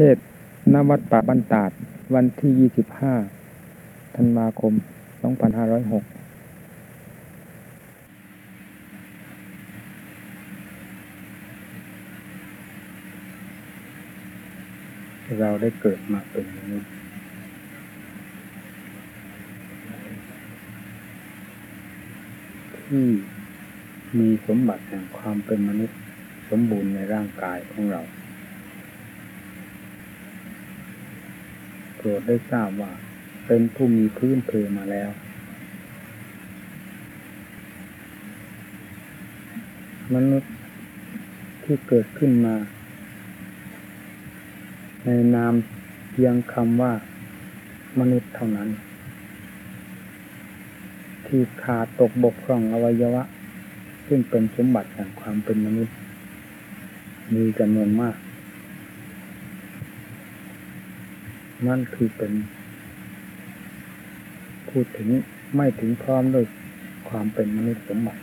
เทศนวัดป่าบันตาด วันที่ 25 ธันวาคม 2506เราได้เกิดมาเป็นมนุษย์ที่มีสมบัติแห่งความเป็นมนุษย์สมบูรณ์ในร่างกายของเรา โปรดได้ทราบว่า เป็นผู้มีพื้นเพมาแล้ว มนุษย์ที่เกิดขึ้นมา ในนามเพียงคำว่ามนุษย์เท่านั้น ที่ขาดตกบกพร่องอวัยวะ ซึ่งเป็นสมบัติแห่งความเป็นมนุษย์ มีจำนวนมาก นั่นคือเป็น พูดถึงไม่ถึงพร้อมด้วยความเป็นมนุษย์สมบัติ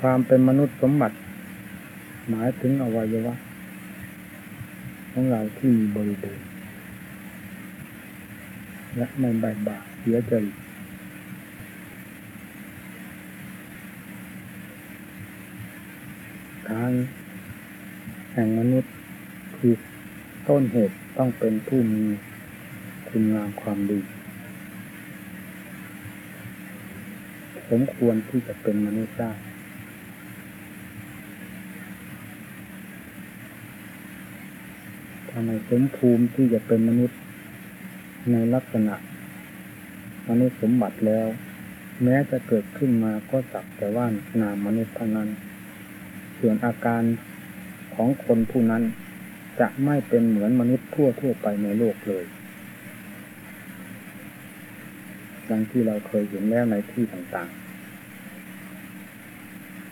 ความเป็นมนุษย์สมบัติ หมายถึงอวัยวะของเราที่มีบริบูรณ์และไม่ใบบาเสียใจทางแห่งมนุษย์ คือต้นเหตุต้องเป็นผู้มีคุณงามความดี สมควรที่จะเป็นมนุษย์ได้ทำไมสมภูมิที่จะเป็นมนุษย์ในลักษณะมนุษย์สมบัติแล้ว แม้จะเกิดขึ้นมาก็สักแต่ว่านามมนุษย์เท่านั้น ส่วนอาการของคนผู้นั้น จะไม่เป็นเหมือนมนุษย์ทั่วทั่วไปในโลกเลยดังที่เราเคยเห็นแล้วในที่ต่างๆ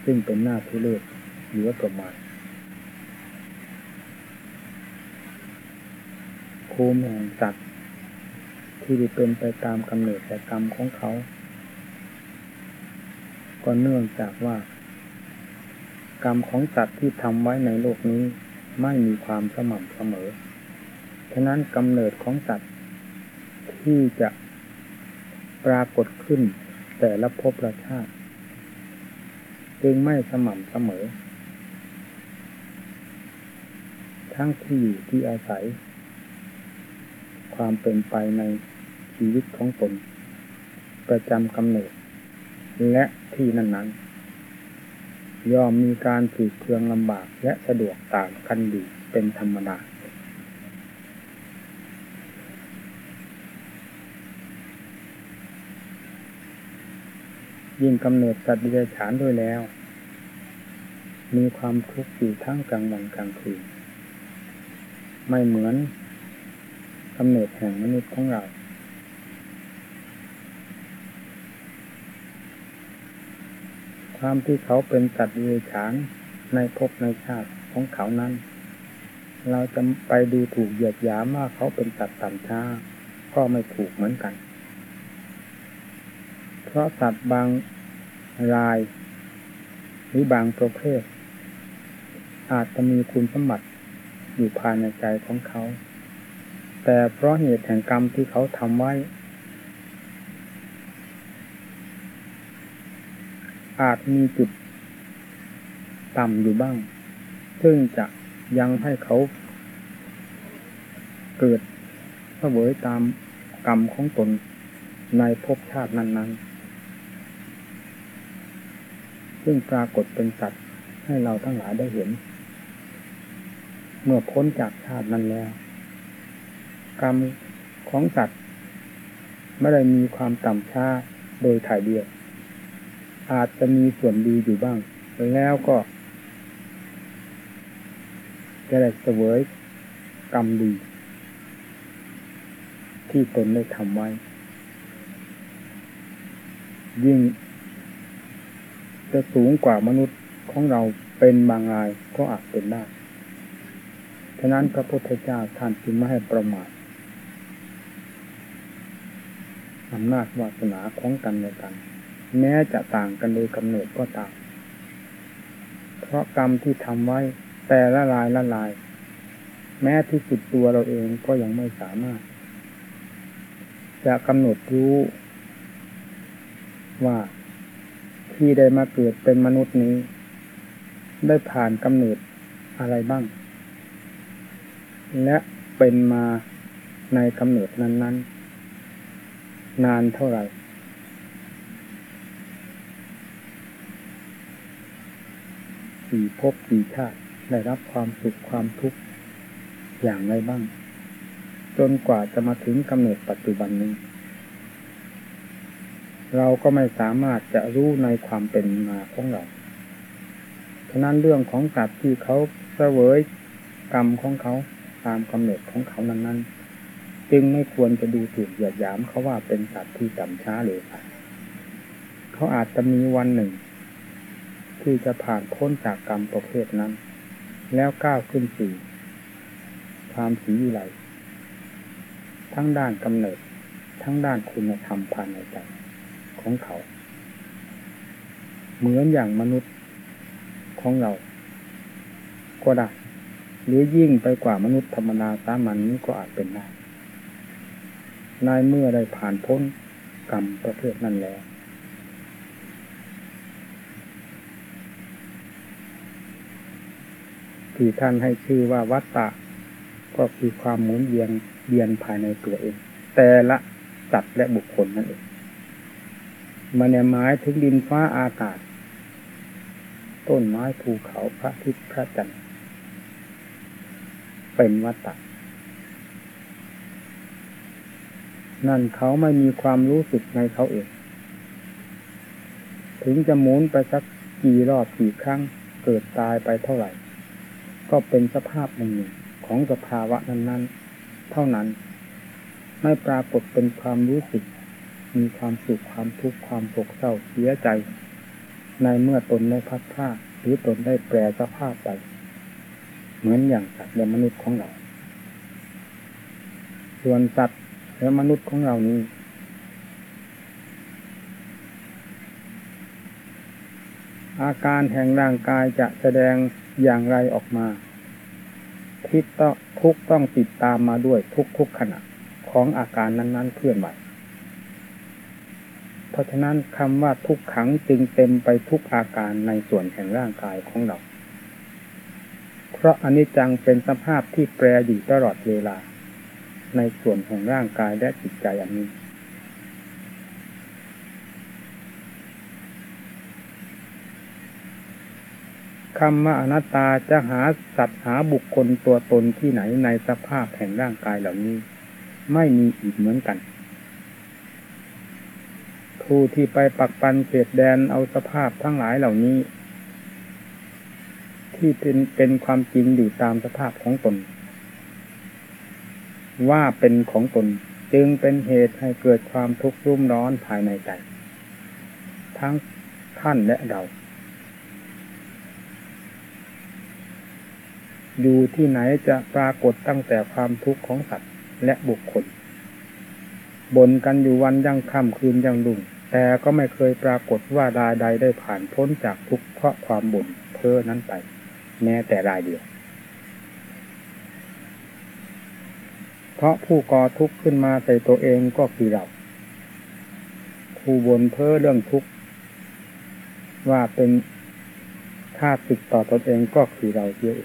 ซึ่งเป็นหน้าทุเรศหรือว่าประมาทภูมิแห่งสัตว์ที่เป็นไปตามกำเนิดแต่กรรมของเขา ก็เนื่องจากว่า กรรมของสัตว์ที่ทำไว้ในโลกนี้ ไม่มีความสม่ำเสมอ ฉะนั้นกำเนิดของสัตว์ที่จะปรากฏขึ้นแต่ละภพละชาติ จึงไม่สม่ำเสมอ ทั้งที่อยู่ที่อาศัย ความเป็นไปในชีวิตของตนประจำกำเนิด และที่นั้นๆ ย่อมมีการฝืดเครืองลำบากและสะดวกต่างกันอยู่เป็นธรรมดา ยิ่งกำเนิดสัตว์ดิเรกชันด้วยแล้ว มีความทุกข์อยู่ทั้งกลางวันกลางคืน ไม่เหมือนกำเนิดแห่งมนุษย์ของเรา ความที่เขาเป็นสัตว์ดิเรกชันในภพในชาติของเขานั้น เราจะไปดูถูกเหยียดหยามว่าเขาเป็นสัตว์ต่ำช้าก็ไม่ถูกเหมือนกัน เพราะสัตว์บางราย หรือบางประเภท อาจจะมีคุณสมบัติอยู่ภายในใจของเขา แต่เพราะเหตุแห่งกรรมที่เขาทำไว้ อาจมีจุดต่ำอยู่บ้าง ซึ่งจะยังให้เขาเกิดเสวยตามกรรมของตนในภพชาตินั้น ๆ ซึ่งปรากฏเป็นสัตว์ให้เราทั้งหลายได้เห็น เมื่อพ้นจากชาตินั้นแล้ว กรรมของสัตว์ไม่ได้มีความต่ำช้าโดยถ่ายเดียว อาจจะมีส่วนดีอยู่บ้าง แล้วก็จะได้เสวยกรรมดี ที่ตนได้ทำไว้ ยิ่ง จะสูงกว่ามนุษย์ของเราเป็นบางรายก็อาจเป็นได้ฉะนั้นพระพุทธเจ้าท่านจึงไม่ให้ประมาทอำนาจวาสนาของกันและกัน แม้จะต่างกันโดยกำเนิดก็ตาม เพราะกรรมที่ทำไว้แต่ละลายละลาย แม้ที่สุดตัวเราเองก็ยังไม่สามารถ จะกำหนดรู้ว่าที่ได้มาเกิดเป็นมนุษย์นี้ ได้ผ่านกำเนิดอะไรบ้าง และเป็นมาในกำเนิดนั้น ๆ นานเท่าไหร่ กี่ภพกี่ชาติได้รับความสุขความทุกข์อย่างไรบ้าง จนกว่าจะมาถึงกำเนิดปัจจุบันนี้ เราก็ไม่สามารถจะรู้ในความเป็นมาของเราฉะนั้นเรื่องของสัตว์ที่เขาเสวยกรรมของเขาตามกำเนิดของเขานั้นๆ จึงไม่ควรจะดูถูกเหยียดหยามเขาว่าเป็นสัตว์ที่ต่ำช้าเลยเขาอาจจะมีวันหนึ่ง ที่จะผ่านพ้นจากกรรมประเภทนั้น แล้วก้าวขึ้นสู่ความสีวิไลทั้งด้านกำเนิด ทั้งด้านคุณธรรมภายในใจของเขา เหมือนอย่างมนุษย์ของเรา ก็ได้หรือยิ่งไปกว่ามนุษย์ธรรมดาสามัญนนี้ก็อาจเป็นได้นายเมื่อได้ผ่านพ้นกรรมประเภทนั้นแล้ว ที่ท่านให้ชื่อว่าวัตตะ ก็คือความหมุนเวียนเวียนภายในตัวเอง แต่ละสัตว์และบุคคลนั่นเองมันเนี่ยหมายถึงดินฟ้าอากาศ ต้นไม้ภูเขาพระทิตย์พระจันทร์เป็นวัตตะนั่นเขาไม่มีความรู้สึกในเขาเอง ถึงจะหมุนไปสักกี่รอบกี่ครั้ง เกิดตายไปเท่าไหร่ ก็เป็นสภาพหนึ่งของสภาวะนั้น ๆ เท่านั้น ไม่ปรากฏเป็นความรู้สึก มีความสุขความทุกข์ความโศกเศร้าเสียใจ ในเมื่อตนได้พัดพลาดหรือตนได้แปรสภาพไป เหมือนอย่างสัตว์และมนุษย์ของเรา ส่วนสัตว์และมนุษย์ของเรานี้อาการแห่งร่างกายจะแสดง อย่างไรออกมาที่ต้องทุกต้องติดตามมาด้วยทุกทุกขณะของอาการนั้น ๆเคลื่อนไหวเพราะฉะนั้นคำว่าทุกขังจึงเต็มไปทุกอาการในส่วนแห่งร่างกายของเรา เพราะอนิจจังเป็นสภาพที่แปรอยู่ตลอดเวลา ในส่วนแห่งร่างกายและจิตใจอันนี้ คำว่าอนัตตาจะหาสัตว์หาบุคคลตัวตนที่ไหนในสภาพแห่งร่างกายเหล่านี้ ไม่มีอีกเหมือนกัน ผู้ที่ไปปักปันเศษแดนเอาสภาพทั้งหลายเหล่านี้ ที่เป็นเป็นความจริงอยู่ตามสภาพของตน ว่าเป็นของตนจึงเป็นเหตุให้เกิดความทุกข์รุ่มร้อนภายในใจ ทั้งท่านและเรา อยู่ที่ไหนจะปรากฏตั้งแต่ความทุกข์ของสัตว์และบุคคลบ่นกันอยู่วันยังค่ำคืนยังลุ่งแต่ก็ไม่เคยปรากฏว่ารายใดได้ผ่านพ้นจากทุกข์เพราะความบ่นเพ้อนั้นไป แม้แต่รายเดียว เพราะผู้ก่อทุกข์ขึ้นมาใส่ตัวเองก็คือเรา ผู้บ่นเพ้อเรื่องทุกข์ว่าเป็นค่าศึกต่อตนเองก็คือเราเยอะ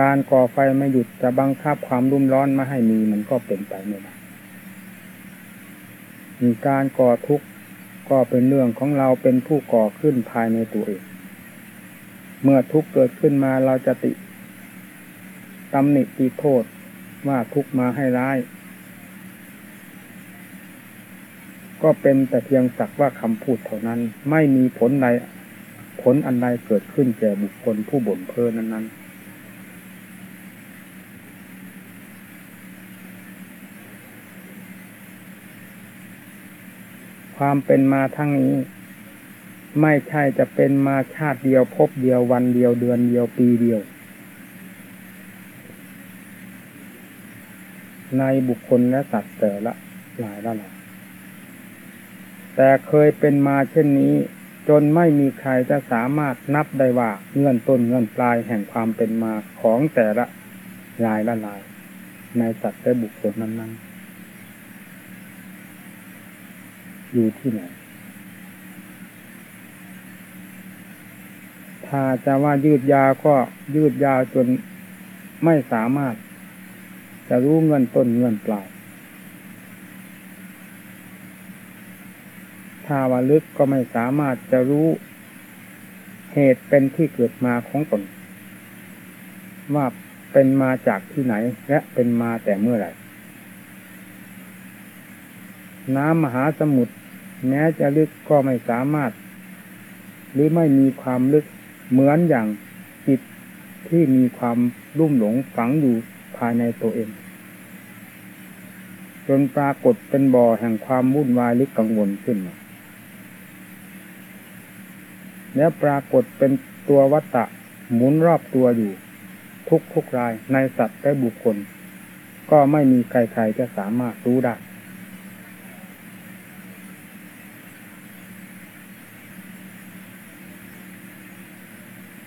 การก่อไฟไม่หยุดจะบังคับความรุ่มร้อนไม่ให้มีมันก็เป็นไปไม่ได้มีการก่อทุกข์ก็เป็นเรื่องของเราเป็นผู้ก่อขึ้นภายในตัวเอง เมื่อทุกข์เกิดขึ้นมาเราจะติตำหนิตีโทษว่าทุกข์มาให้ร้าย ก็เป็นแต่เพียงสักว่าคำพูดเท่านั้น ไม่มีผลใดผลอันใดเกิดขึ้นแก่บุคคลผู้บ่นเพ้อนั้นๆ ความเป็นมาทั้งนี้ ไม่ใช่จะเป็นมาชาติเดียวพบเดียววันเดียวเดือนเดียวปีเดียว ในบุคคลและสัตว์แต่ละหลายละหลายแต่เคยเป็นมาเช่นนี้ จนไม่มีใครจะสามารถนับได้ว่าเงื่อนต้นเงื่อนปลายแห่งความเป็นมาของแต่ละรายละลาย ในสัตว์และบุคคลนั้นๆ อยู่ที่ไหน ถ้าจะว่ายืดยาวก็ยืดยาวจนไม่สามารถ จะรู้เงื่อนต้นเงื่อนปลาย ถ้าว่าลึกก็ไม่สามารถจะรู้เหตุเป็นที่เกิดมาของตน ว่าเป็นมาจากที่ไหนและเป็นมาแต่เมื่อไหร่ น้ำมหาสมุทร แม้จะลึกก็ไม่สามารถ หรือไม่มีความลึกเหมือนอย่างจิตที่มีความรุ่มหลงฝังอยู่ภายในตัวเอง จนปรากฏเป็นบ่อแห่งความวุ่นวายหรือกังวลขึ้นมาแล้วปรากฏเป็นตัววัตตะหมุนรอบตัวอยู่ ทุกทุกรายในสัตว์และบุคคล ก็ไม่มีใครๆจะสามารถรู้ได้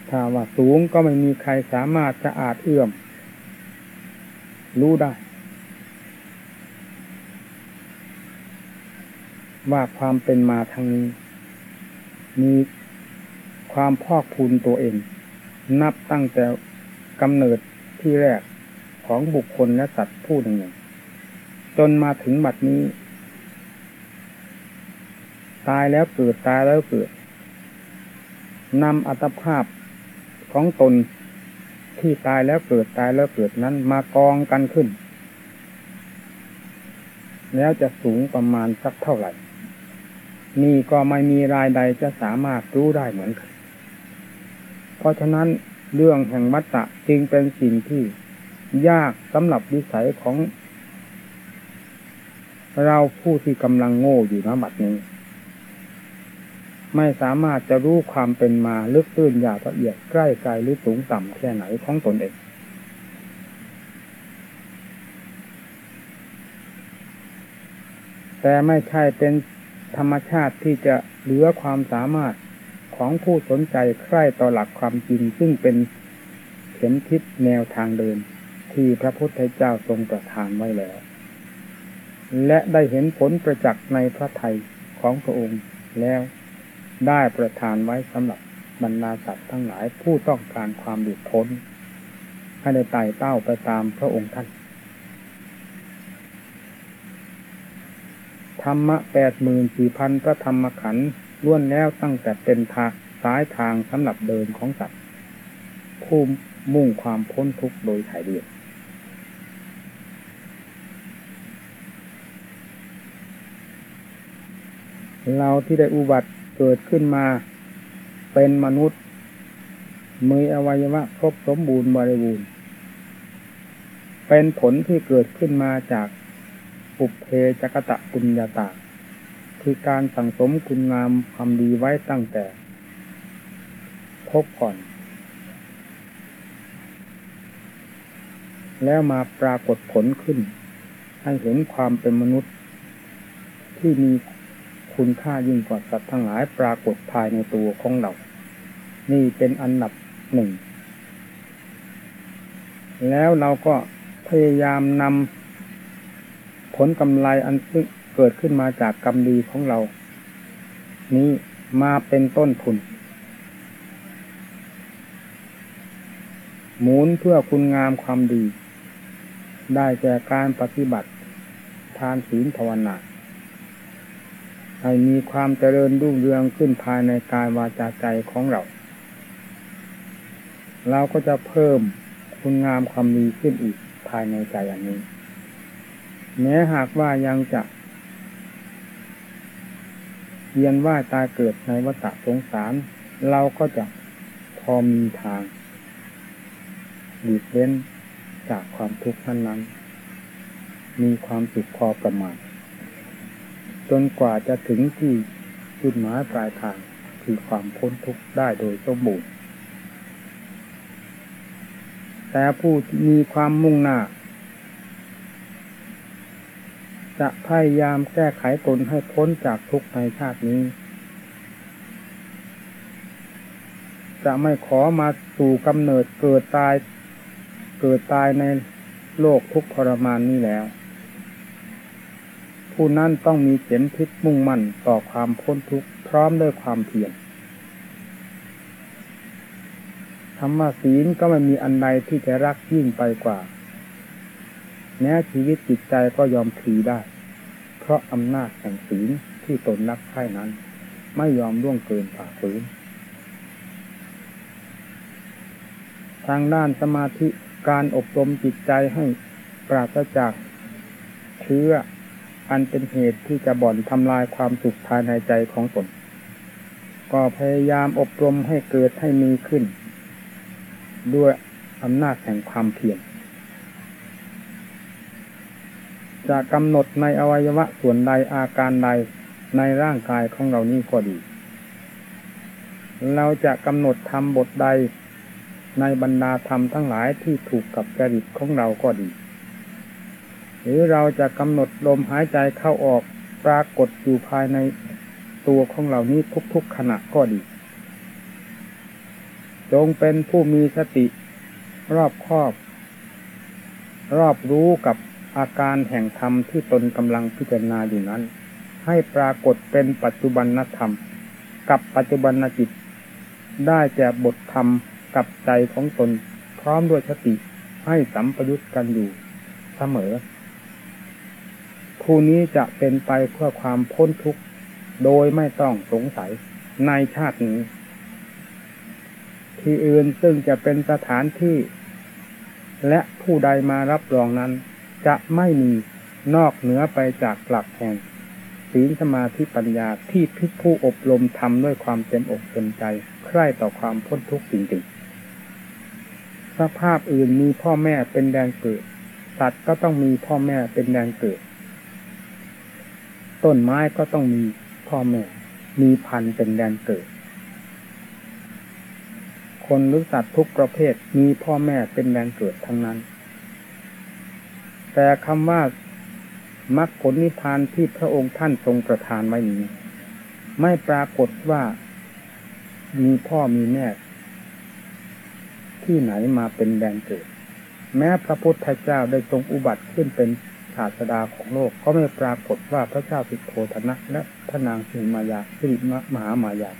ถ้าว่าสูงก็ไม่มีใครสามารถจะอาจเอื้อม รู้ได้ ว่าความเป็นมาทางนี้ มีความพอกพูนตัวเอง นับตั้งแต่กำเนิดที่แรกของบุคคลและสัตว์ผู้หนึ่ง จนมาถึงบัดนี้ ตายแล้วเกิดตายแล้วเกิดนำอัตภาพ ของตนที่ตายแล้วเกิดตายแล้วเกิดนั้นมากองกันขึ้น แล้วจะสูงประมาณสักเท่าไหร่ นี่ก็ไม่มีรายใดจะสามารถรู้ได้เหมือนกัน เพราะฉะนั้นเรื่องแห่งวัตตะจึงเป็นสิ่งที่ยากสำหรับวิสัยของ เราผู้ที่กำลังโง่อยู่ณบัดนี้ ไม่สามารถจะรู้ความเป็นมาลึกตื้นยาวละเอียดใกล้ไกลหรือสูงต่ำแค่ไหนของตนเอง แต่ไม่ใช่เป็นธรรมชาติที่จะเหลือความสามารถของผู้สนใจใคร่ต่อหลักความจริง ซึ่งเป็นเข็มทิศแนวทางเดินที่พระพุทธเจ้าทรงประทานไว้แล้ว และได้เห็นผลประจักษ์ในพระไทยของพระองค์แล้ว ได้ประทานไว้สำหรับบรรดาสัตว์ทั้งหลายผู้ต้องการความหลุดพ้น ให้ได้ไต่เต้าไปตามพระองค์ท่าน ธรรมะแปดหมื่นสี่พันพระธรรมขันธ์ล้วนแล้วตั้งแต่เป็นทางสายทางสำหรับเดินของสัตว์ผู้มุ่งความพ้นทุกข์โดยถ่ายเดียวเราที่ได้อุบัติ เกิดขึ้นมาเป็นมนุษย์มีอวัยวะครบสมบูรณ์บริบูรณ์ เป็นผลที่เกิดขึ้นมาจากปุเพจักตะปุญญาตา คือการสั่งสมคุณงามความดีไว้ตั้งแต่พบก่อน แล้วมาปรากฏผลขึ้น ให้เห็นความเป็นมนุษย์ที่มี คุณค่ายิ่งกว่าสัตว์ทั้งหลายปรากฏภายในตัวของเรา นี่เป็นอันดับหนึ่ง แล้วเราก็พยายามนำผลกำไรอันซึ่งเกิดขึ้นมาจากกรรมดีของเรา นี้มาเป็นต้นทุน หมุนเพื่อคุณงามความดี ได้แก่การปฏิบัติ ทานศีลภาวนา ให้มีความเจริญรุ่งเรืองขึ้นภายในกายวาจาใจของเรา เราก็จะเพิ่มคุณงามความดีขึ้นอีกภายในใจอันนี้ แม้หากว่ายังจะเยียนว่าตายเกิดในวัฏสงสาร เราก็จะพอมีทางหลีกเล่นจากความทุกข์นั้นมีความสุขพอประมาณ จนกว่าจะถึงที่จุดหมายปลายทางคือความพ้นทุกข์ได้โดยสมบูรณ์แต่ผู้มีความมุ่งหน้า จะพยายามแก้ไขตนให้พ้นจากทุกข์ในชาตินี้ จะไม่ขอมาสู่กำเนิดเกิดตาย เกิดตายในโลกทุกข์ทรมานนี้แล้ว ผู้นั้นต้องมีเข็มทิศมุ่งมั่นต่อความพ้นทุกข์พร้อมด้วยความเพียรธรรมศีลก็ไม่มีอันใดที่จะรักยิ่งไปกว่า แม้ชีวิตจิตใจก็ยอมถือได้ เพราะอำนาจแห่งศีลที่ตนรักใคร่นั้น ไม่ยอมล่วงเกินฝ่าฝืนทางด้านสมาธิการอบรมจิตใจให้ปราศจากเชื้อ อันเป็นเหตุที่จะบ่อนทำลายความสุขภายในใจของตน ก็พยายามอบรมให้เกิดให้มีขึ้น ด้วยอำนาจแห่งความเพียรจะกำหนดในอวัยวะส่วนใดอาการใดในร่างกายของเรานี่ก็ดี เราจะกำหนดทำบทใดในบรรดาธรรมทั้งหลายที่ถูกกับจริตของเราก็ดี หรือเราจะกำหนดลมหายใจเข้าออกปรากฏอยู่ภายในตัวของเรานี้ทุกๆขณะก็ดี จงเป็นผู้มีสติ รอบครอบ รอบรู้กับอาการแห่งธรรมที่ตนกำลังพิจารณาอยู่นั้น ให้ปรากฏเป็นปัจจุบันธรรม กับปัจจุบันจิต ได้แก่บทธรรมกับใจของตนพร้อมด้วยสติให้สัมปยุตกันอยู่เสมอ ผู้นี้จะเป็นไปเพื่อความพ้นทุกข์ โดยไม่ต้องสงสัยในชาตินี้ ที่อื่นซึ่งจะเป็นสถานที่ และผู้ใดมารับรองนั้น จะไม่มีนอกเหนือไปจากหลักแห่งศีลสมาธิปัญญาที่พิกผู้อบรมทำด้วยความเต็มอกเต็มใจ ใคร่ต่อความพ้นทุกข์จริงๆ สภาพอื่นมีพ่อแม่เป็นแดนเกิด สัตว์ก็ต้องมีพ่อแม่เป็นแดนเกิด ต้นไม้ก็ต้องมีพ่อแม่มีพันธุ์เป็นแดนเกิด คนหรือสัตว์ทุกประเภทมีพ่อแม่เป็นแดนเกิดทั้งนั้น แต่คำว่ามรรคผลนิพพานที่พระองค์ท่านทรงประทานไว้นี้ ไม่ปรากฏว่า มีพ่อมีแม่ ที่ไหนมาเป็นแดนเกิด แม้พระพุทธเจ้าได้ทรงอุบัติขึ้นเป็น ศาสดาของโลกก็ไม่ปรากฏว่าพระเจ้าสิโธธนะและพระนางสิมายาสิริมหามายา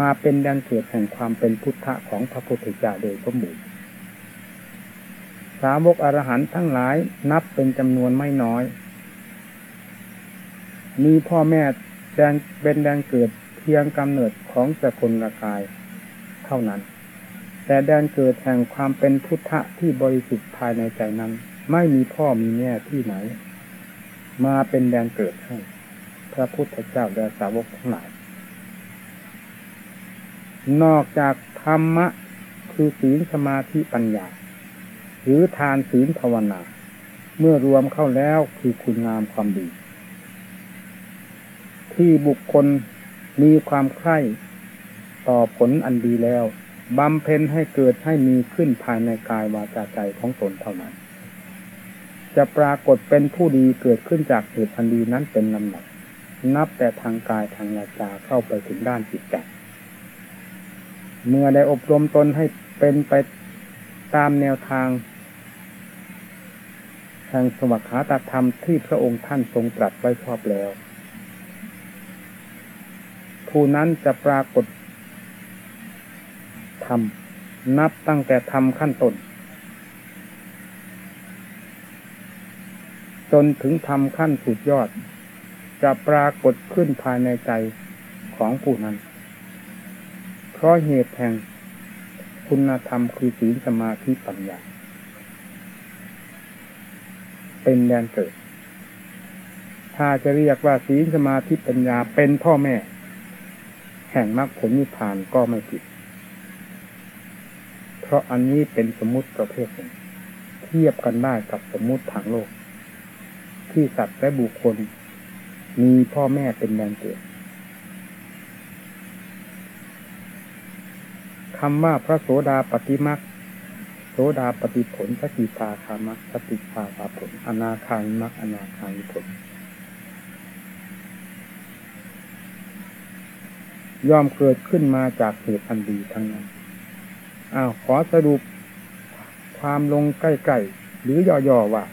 มาเป็นแดนเกิดแห่งความเป็นพุทธะของพระพุทธเจ้าโดยสมบูรณ์สาวกอรหันต์ทั้งหลายนับเป็นจำนวนไม่น้อย มีพ่อแม่แดงเป็นแดงเกิดเพียงกำเนิดของสกุลกายเท่านั้น แต่แดนเกิดแห่งความเป็นพุทธะที่บริสุทธิ์ภายในใจนั้น ไม่มีพ่อมีแม่ที่ไหน มาเป็นแดนเกิดให้ พระพุทธเจ้าและสาวกทั้งหลาย นอกจากธรรมะคือศีลสมาธิปัญญา หรือทานศีลภาวนา เมื่อรวมเข้าแล้วคือคุณงามความดี ที่บุคคลมีความใคร่ต่อผลอันดีแล้วบำเพ็ญให้เกิดให้มีขึ้นภายในกายวาจาใจของตนเท่านั้น จะปรากฏเป็นผู้ดีเกิดขึ้นจากเหตุอันดีนั้นเป็นลำดับนับแต่ทางกายทางวาจาเข้าไปถึงด้านจิตใจเมื่อได้อบรมตนให้เป็นไปตามแนวทางแห่งสวัสดิธรรมที่พระองค์ท่านทรงตรัสไว้ชอบแล้ว ผู้นั้นจะปรากฏธรรมนับตั้งแต่ทำขั้นต้น จนถึงทำขั้นสุดยอด จะปรากฏขึ้นภายในใจของผู้นั้น เพราะเหตุแห่งคุณธรรมคือศีลสมาธิปัญญา เป็นแดนเกิด ถ้าจะเรียกว่าศีลสมาธิปัญญาเป็นพ่อแม่ แห่งมรรคผลนิพพานก็ไม่ผิด เพราะอันนี้เป็นสมมุติประเภทหนึ่ง เทียบกันได้กับสมมุติทางโลก ที่สัตว์และบุคคล มีพ่อแม่เป็นแดนเกิดคำว่าพระโสดาปฏิมักโสดาปฏิผลสกิตาคามักสติภาวาผล อนาคามิมักอนาคามิผลย่อมเกิดขึ้นมาจากเหตุอันดีทั้งนั้นอ้าวขอสรุปความลงใกล้ๆหรือย่อๆว่า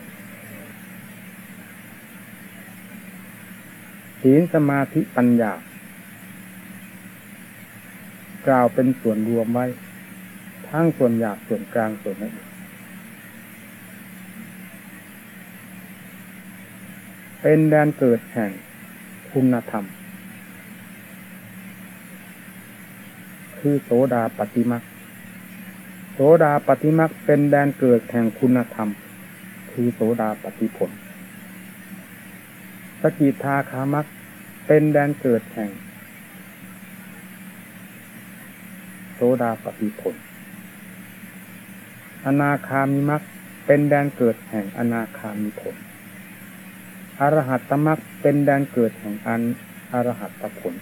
ศีลสมาธิปัญญากล่าวเป็นส่วนรวมไว้ ทั้งส่วนหยาบส่วนกลางส่วนละเอียดเป็นแดนเกิดแห่งคุณธรรม คือโสดาปฏิมักโสดาปฏิมักเป็นแดนเกิดแห่งคุณธรรม คือโสดาปฏิผล สกิทาคามักเป็นแดนเกิดแห่งโสดาปฏิผล อนาคามิมักเป็นแดนเกิดแห่งอนาคามิผล อรหัตตมักเป็นแดนเกิดแห่งอันอรหัตตผล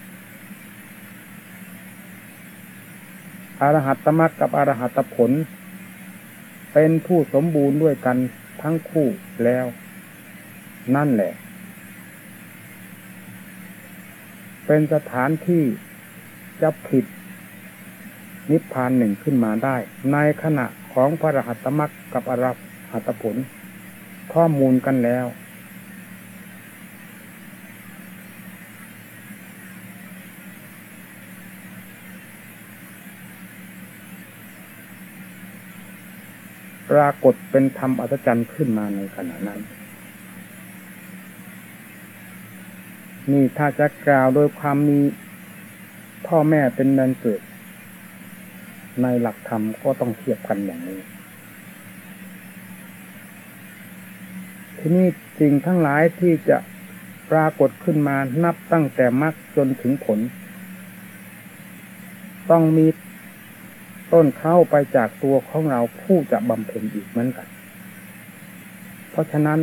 อรหัตตมรรคกับอรหัตผล เป็นผู้สมบูรณ์ด้วยกันทั้งคู่แล้ว นั่นแหละ เป็นสถานที่จะผิดนิพพานหนึ่งขึ้นมาได้ ในขณะของพระรหัตตมรรคกับอรหัตผล ข้อมูลกันแล้ว ปรากฏเป็นธรรมอัศจรรย์ขึ้นมาในขณะนั้น นี่ถ้าจะกล่าวโดยความมีพ่อแม่เป็นนันเกิด ในหลักธรรมก็ต้องเทียบกันอย่างนี้ ที่นี้สิ่งทั้งหลายที่จะปรากฏขึ้นมานับตั้งแต่มรรคจนถึงผล ต้องมีต้นเข้าไปจากตัวของเราผู้จะบำเพ็ญอีกเหมือนกัน เพราะฉะนั้น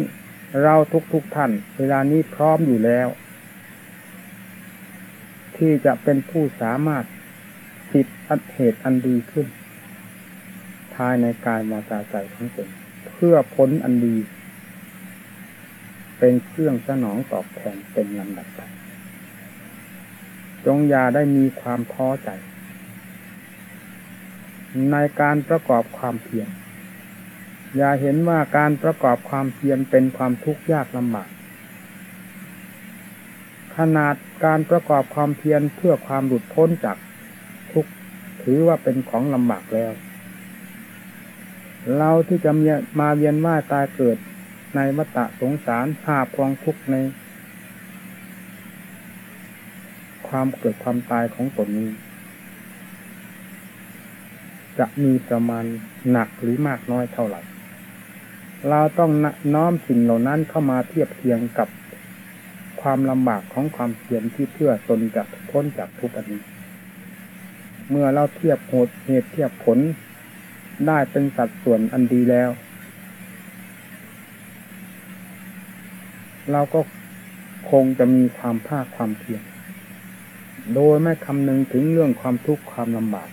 เราทุกๆทท่านเวลานี้พร้อมอยู่แล้ว ที่จะเป็นผู้สามารถติดอันเหตุอันดีขึ้น ภายในกายวาจาใจของตนเพื่อผลอันดี เป็นเครื่องสนองตอบแทนเป็นลำดับไปจงยาได้มีความท้อใจ ในการประกอบความเพียรอย่าเห็นว่าการประกอบความเพียรเป็นความทุกข์ยากลำบาก ขนาดการประกอบความเพียรเพื่อความหลุดพ้นจากทุกข์ถือว่าเป็นของลำบากแล้ว เราที่จะมาเวียนว่าตายเกิดในวัฏสงสารหาพองทุกข์ใน ความเกิดความตายของตนนี้ จะมีประมาณหนักหรือมากน้อยเท่าไหร่ เราต้องน้อมสิ่งเหล่านั้นเข้ามาเทียบเทียงกับ ความลำบากของความเพียรที่เพื่อตนจะพ้นจากทุกข์อันนี้ เมื่อเราเทียบโหดเหตุเทียบผลได้เป็นสัดส่วนอันดีแล้ว เราก็คงจะมีความภาคความเพียรโดยไม่คำนึงถึงเรื่องความทุกข์ความลำบาก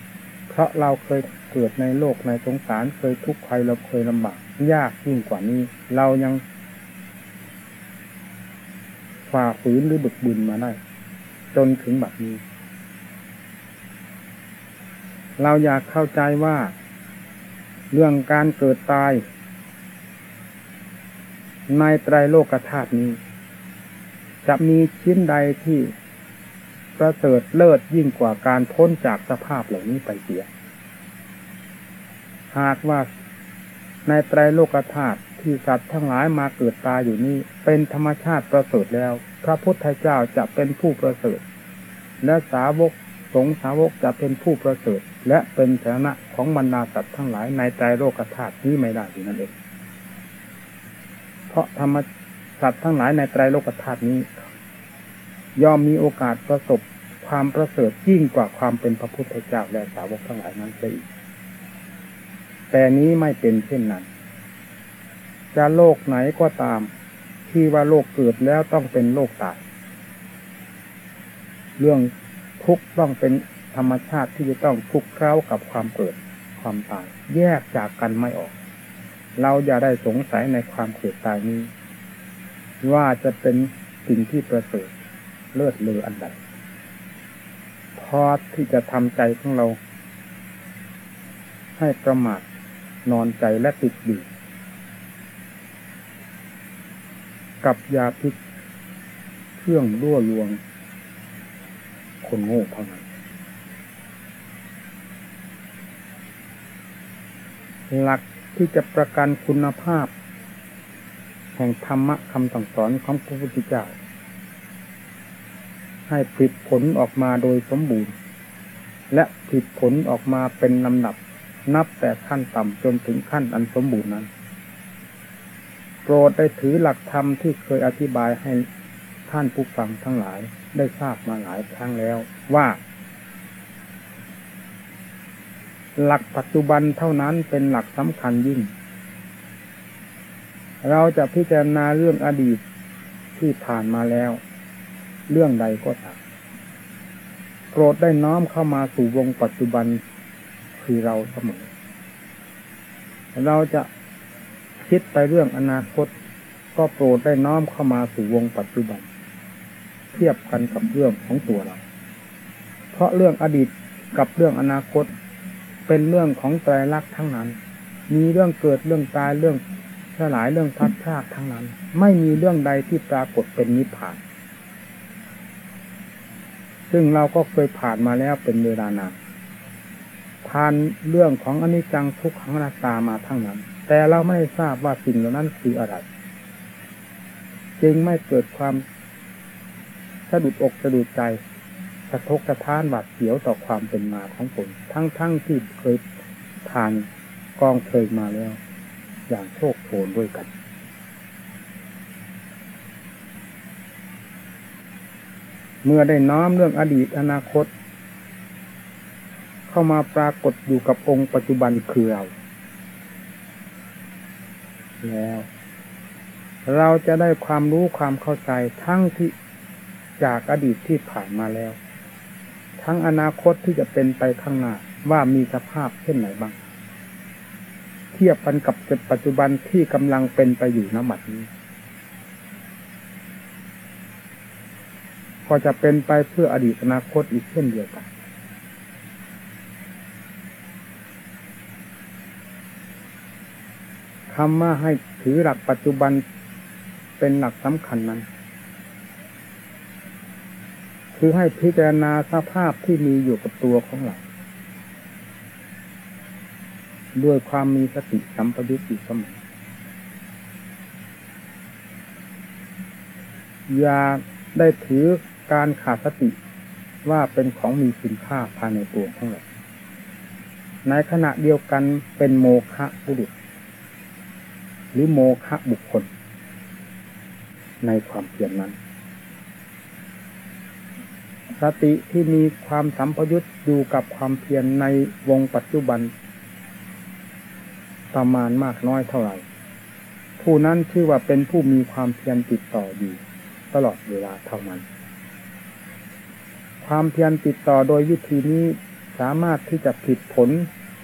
เพราะเราเคยเกิดในโลกในสงสารเคยทุกข์ใครเราเคยลำบาก ยากยิ่งกว่านี้ เรายัง ฝ่าฝืนหรือบึกบึนมาได้ จนถึงแบบนี้ เราอยากเข้าใจว่า เรื่องการเกิดตาย ในไตรโลกธาตุนี้ จะมีชิ้นใดที่ประเสริฐเลิศยิ่งกว่าการพ้นจากสภาพเหล่านี้ไปเสีย หากว่าในไตรโลกธาตุ ที่สัตว์ทั้งหลายมาเกิดตายอยู่นี้ เป็นธรรมชาติประเสริฐแล้ว พระพุทธเจ้าจะเป็นผู้ประเสริฐ และสาวกสงสาวกจะเป็นผู้ประเสริฐ และเป็นฐานะของบรรดาสัตว์ทั้งหลายในใจโลกธาตุนี้ไม่ได้อยู่นั่นเองเพราะธรรมสัตว์ทั้งหลายในไตรโลกธาตุนี้ย่อมมีโอกาสประสบความประเสริฐยิ่งกว่าความเป็นพระพุทธเจ้าและสาวกทั้งหลายนั้นเสียอีกแต่นี้ไม่เป็นเช่นนั้น จะโลกไหนก็ตาม ที่ว่าโลกเกิดแล้วต้องเป็นโลกตายเรื่องทุกข์ต้องเป็นธรรมชาติที่จะต้องทุกข์เคล้ากับความเกิดความตาย แยกจากกันไม่ออก เราอย่าได้สงสัยในความเกิดตายนี้ ว่าจะเป็นสิ่งที่ประเสริฐเลิศเลออันใดพอที่จะทำใจของเรา ให้ประมาทนอนใจและติดอยู่ กับยาพิษเครื่องรั่วลวง คนโง่เท่านั้นหลักที่จะประกันคุณภาพ แห่งธรรมะคำสั่งสอนของพระพุทธเจ้า ให้ผลิตผลออกมาโดยสมบูรณ์ และผลิตผลออกมาเป็นลำดับ นับแต่ขั้นต่ำจนถึงขั้นอันสมบูรณ์นั้น โปรดได้ถือหลักธรรมที่เคยอธิบายให้ท่านผู้ฟังทั้งหลายได้ทราบมาหลายครั้งแล้วว่า หลักปัจจุบันเท่านั้นเป็นหลักสำคัญยิ่ง เราจะพิจารณาเรื่องอดีตที่ผ่านมาแล้ว เรื่องใดก็ตามโปรดได้น้อมเข้ามาสู่วงปัจจุบันคือเราเสมอ เราจะ คิดไปเรื่องอนาคต ก็โปรดได้น้อมเข้ามาสู่วงปัจจุบัน เทียบกันกับเรื่องของตัวเรา เพราะเรื่องอดีตกับเรื่องอนาคต เป็นเรื่องของไตรลักษณ์ทั้งนั้น มีเรื่องเกิดเรื่องตายเรื่องสลายเรื่องพัดพลาดทั้งนั้น ไม่มีเรื่องใดที่ปรากฏเป็นนิพพาน ซึ่งเราก็เคยผ่านมาแล้วเป็นเวลานานผ่านเรื่องของอนิจจังทุกขังอนัตตามาทั้งนั้น แต่เราไม่ทราบว่าสิ่งเหล่านั้นคืออะไร จึงไม่เกิดความสะดุดอกสะดุดใจสะทกสะท้านหวาดเสียวต่อความเป็นมาของตนทั้งๆทที่เคยผ่านกองเคยมาแล้ว อย่างโชคโชนด้วยกัน เมื่อได้น้อมเรื่องอดีตอนาคต เข้ามาปรากฏอยู่กับองค์ปัจจุบันคือเรา แล้ว เราจะได้ความรู้ความเข้าใจทั้งที่จากอดีตที่ผ่านมาแล้ว ทั้งอนาคตที่จะเป็นไปข้างหน้าว่ามีสภาพเช่นไหนบ้าง เทียบกันกับปัจจุบันที่กำลังเป็นไปอยู่ณบัดนี้ก็จะเป็นไปเพื่ออดีตอนาคตอีกเช่นเดียวกัน คำว่าให้ถือหลักปัจจุบันเป็นหลักสำคัญนั้น คือให้พิจารณาสภาพที่มีอยู่กับตัวของเราด้วยความมีสติสัมปยุตอยู่เสมออย่าได้ถือการขาดสติว่าเป็นของมีคุณค่าภายในตัวของเราในขณะเดียวกันเป็นโมฆะบุรุษ หรือโมฆะบุคคล ในความเพียรนนั้น สติที่มีความสัมพยุตอยู่กับความเพียรในวงปัจจุบัน ประมาณมากน้อยเท่าไหร่ ผู้นั้นชื่อว่าเป็นผู้มีความเพียรติดต่ออยู่ ตลอดเวลาเท่านั้น ความเพียรติดต่อโดยวิธีนี้สามารถที่จะผิดผล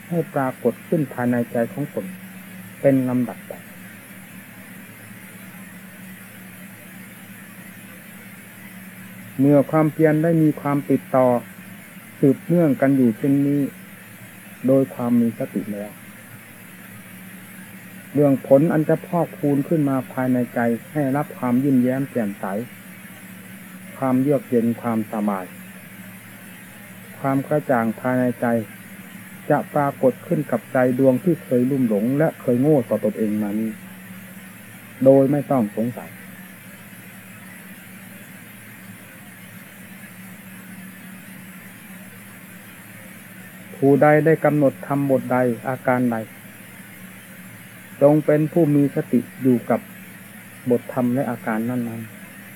ให้ปรากฏขึ้นภายในใจของตนเป็นลำดับไป เมื่อความเพียรได้มีความติดต่อ สืบเนื่องกันอยู่เช่นนี้ โดยความมีสติแล้ว เรื่องผลอันจะพอกพูนขึ้นมาภายในใจให้รับความยิ้มแย้มแจ่มใส ความเยือกเย็นความสบาย ความกระจ่างภายในใจ จะปรากฏขึ้นกับใจดวงที่เคยลุ่มหลง และเคยโง่ต่อตนเองมานี้โดยไม่ต้องสงสัย ผู้ใดได้กำหนดทำบทใดอาการใดจงเป็นผู้มีสติอยู่กับบทธรรมและอาการนั้น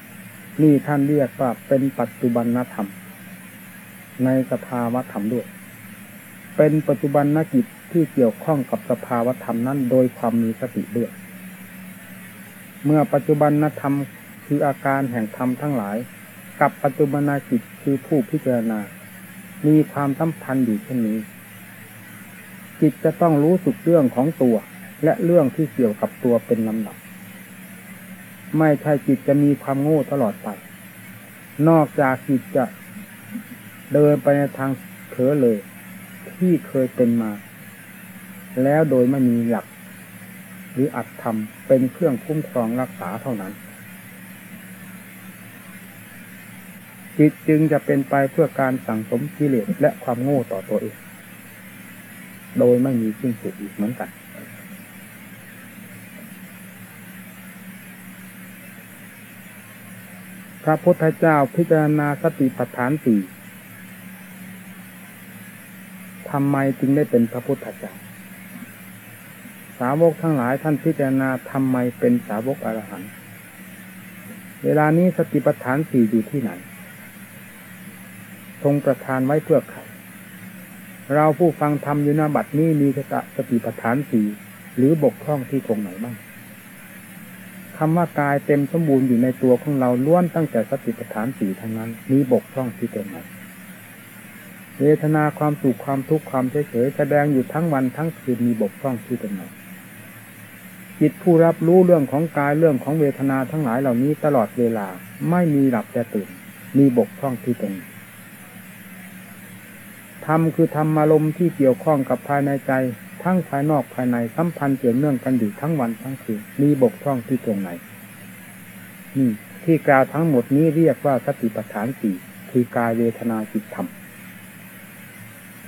ๆ นี่ท่านเรียกว่าเป็นปัจจุบันธรรม ในสภาวะธรรมด้วย เป็นปัจจุบันนกิจที่เกี่ยวข้องกับสภาวะธรรมนั้น โดยความมีสติด้วย เมื่อปัจจุบันธรรมคืออาการแห่งธรรมทั้งหลาย กับปัจจุบันจิตคือผู้พิจารณา มีความสัมพันธ์อยู่เช่นนี้ จิตจะต้องรู้สึกเรื่องของตัว และเรื่องที่เกี่ยวกับตัวเป็นลำดับ ไม่ใช่จิตจะมีความโง่ตลอดไป นอกจากจิตจะเดินไปในทางเผลอเลย ที่เคยเป็นมา แล้วโดยไม่มีหลัก หรืออัดทำเป็นเครื่องคุ้มครองรักษาเท่านั้น จิตจึงจะเป็นไปเพื่อการสั่งสมกิเลสและความโง่ต่อตัวเอง โดยไม่มีสิ้นสุดอีกเหมือนกัน พระพุทธเจ้าพิจารณาสติปัฏฐานสี่ทำไมจึงได้เป็นพระพุทธเจ้า สาวกทั้งหลายท่านพิจารณาทำไมเป็นสาวกอรหันต์เวลานี้สติปัฏฐานสี่อยู่ที่ไหน ทรงประทานไว้เพื่อใครเราผู้ฟังธรรมอยู่ณบัดนี้มีสตสติปัฏฐานสี่หรือบกพร่องที่ตรงไหนบ้างคำว่ากายเต็มสมบูรณ์อยู่ในตัวของเราล้วนตั้งแต่สติปัฏฐานสี่ทั้งนั้น มีบกพร่องที่ตรงไหนเวทนาความสุขความทุกข์ความเฉยๆแสดงอยู่ทั้งวันทั้งคืนมีบกพร่องที่ตรงไหนจิตผู้รับรู้เรื่องของกายเรื่องของเวทนาทั้งหลายเหล่านี้ตลอดเวลาไม่มีหลับแต่ตื่น มีบกพร่องที่ตรงไหน ธรรมคือธรรมารมณ์ที่เกี่ยวข้องกับภายในใจ ทั้งภายนอกภายในสัมพันธ์เกี่ยวเนื่องกันอยู่ทั้งวันทั้งคืนมีบกพร่องที่ตรงไหนนี่ที่กล่าวทั้งหมดนี้เรียกว่าสติปัฏฐานสี่คือกายเวทนาจิตธรรม